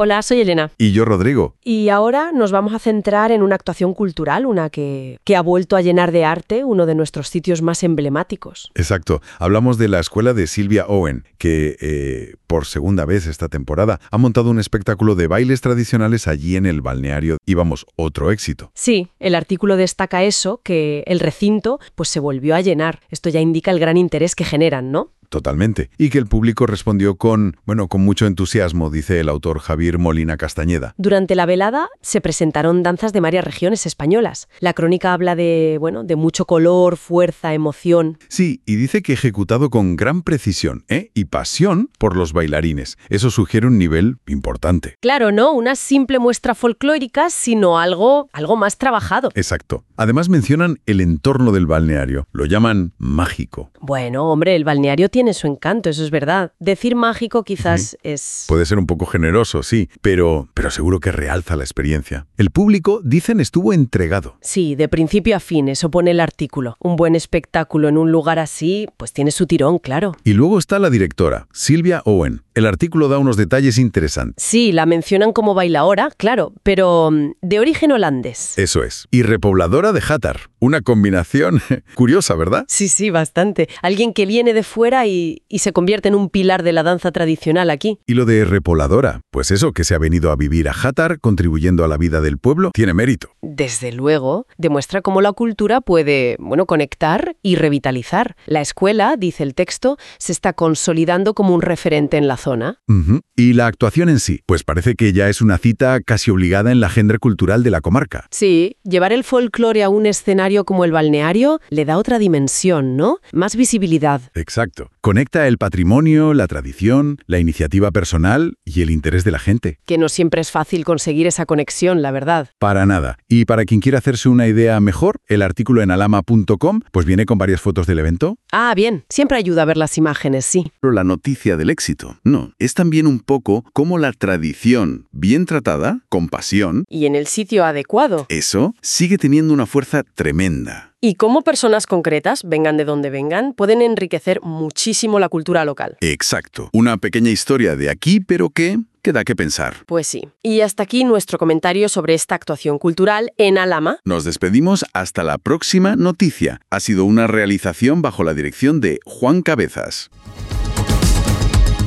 Hola, soy Elena. Y yo, Rodrigo. Y ahora nos vamos a centrar en una actuación cultural, una que, que, ha vuelto a llenar de arte uno de nuestros sitios más emblemáticos. Exacto. Hablamos de la escuela de Silvia Owen, que eh, por segunda vez esta temporada ha montado un espectáculo de bailes tradicionales allí en el balneario. Y vamos, otro éxito. Sí, el artículo destaca eso, que el recinto pues se volvió a llenar. Esto ya indica el gran interés que generan, ¿no? Totalmente. Y que el público respondió con, bueno, con mucho entusiasmo, dice el autor Javier Molina Castañeda. Durante la velada se presentaron danzas de varias regiones españolas. La crónica habla de, bueno, de mucho color, fuerza, emoción. Sí, y dice que ejecutado con gran precisión, ¿eh? Y pasión por los bailarines. Eso sugiere un nivel importante. Claro, no una simple muestra folclórica, sino algo, algo más trabajado. Exacto. Además mencionan el entorno del balneario. Lo llaman mágico. Bueno, hombre, el balneario tiene su encanto, eso es verdad. Decir mágico quizás uh -huh. es... Puede ser un poco generoso, sí, pero, pero seguro que realza la experiencia. El público, dicen, estuvo entregado. Sí, de principio a fin, eso pone el artículo. Un buen espectáculo en un lugar así, pues tiene su tirón, claro. Y luego está la directora, Silvia Owen. El artículo da unos detalles interesantes. Sí, la mencionan como bailaora, claro, pero mm, de origen holandés. Eso es. Y repobladora de Hatar. Una combinación curiosa, ¿verdad? Sí, sí, bastante. Alguien que viene de fuera y, y, se convierte en un pilar de la danza tradicional aquí. Y lo de repobladora, pues eso, que se ha venido a vivir a Hatar, contribuyendo a la vida del pueblo, tiene mérito. Desde luego, demuestra cómo la cultura puede, bueno, conectar y revitalizar. La escuela, dice el texto, se está consolidando como un referente en la zona. Uh -huh. Y la actuación en sí, pues parece que ya es una cita casi obligada en la agenda cultural de la comarca. Sí, llevar el folclore a un escenario como el balneario le da otra dimensión, ¿no? Más visibilidad. Exacto. Conecta el patrimonio, la tradición, la iniciativa personal y el interés de la gente. Que no siempre es fácil conseguir esa conexión, la verdad. Para nada. Y para quien quiera hacerse una idea mejor, el artículo en alama.com pues viene con varias fotos del evento. Ah, bien. Siempre ayuda a ver las imágenes, sí. Pero la noticia del éxito. No, es también un poco como la tradición, bien tratada, con pasión. Y en el sitio adecuado. Eso sigue teniendo una fuerza tremenda. Y cómo personas concretas, vengan de donde vengan, pueden enriquecer muchísimo la cultura local. Exacto. Una pequeña historia de aquí, pero que queda que pensar. Pues sí. Y hasta aquí nuestro comentario sobre esta actuación cultural en Alama. Nos despedimos hasta la próxima noticia. Ha sido una realización bajo la dirección de Juan Cabezas.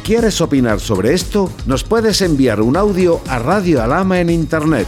¿Quieres opinar sobre esto? Nos puedes enviar un audio a Radio Alama en Internet.